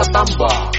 Pratamba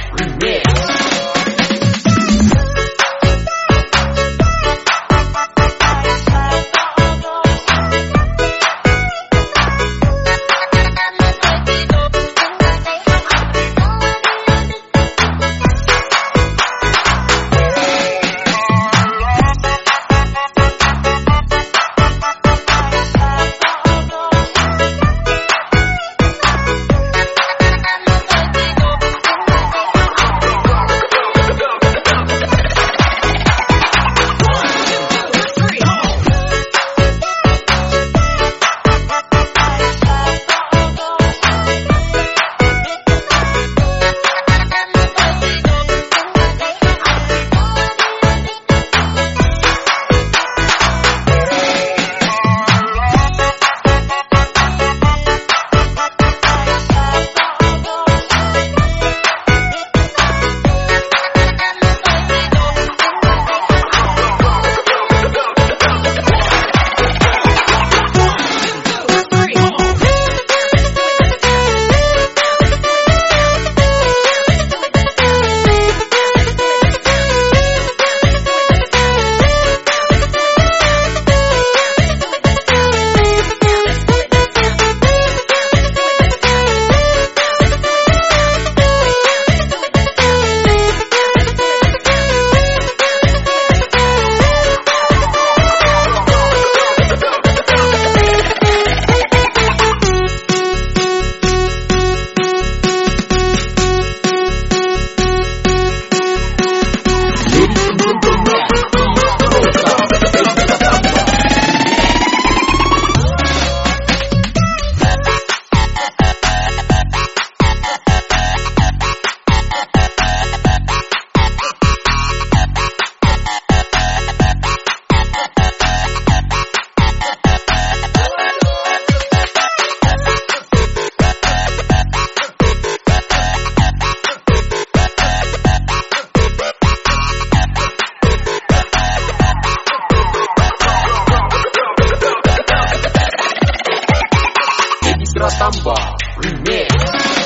Pratamba Remix